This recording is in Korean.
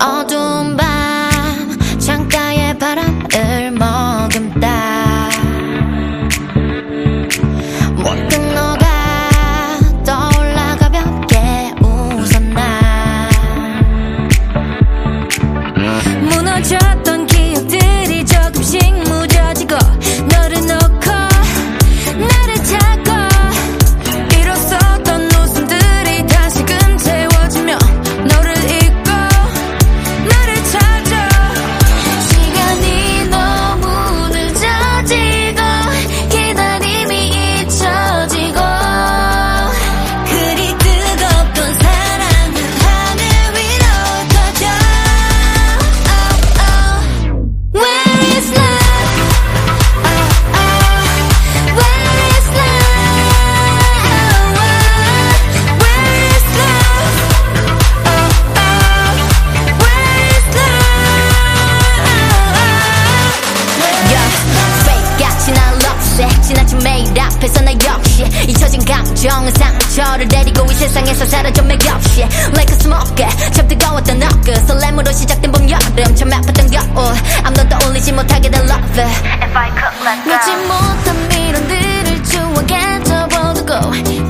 어두운 밤 창가에 바람을 머금다. 문득 너가 떠올라 가볍게 웃었나. 무너졌던 정상 저를 데리고 이 세상에서 사라져 맥없이 Like a smoke 참 뜨거웠던 어그 설렘으로 시작된 봄 여름. 참 아팠던 겨울. 아무도 떠올리지 못하게 된 love If I could let go 놓지 못한 미련들을 추억에 접어두고.